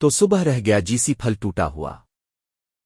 تو صبح رہ گیا جیسی پھل ٹوٹا ہوا۔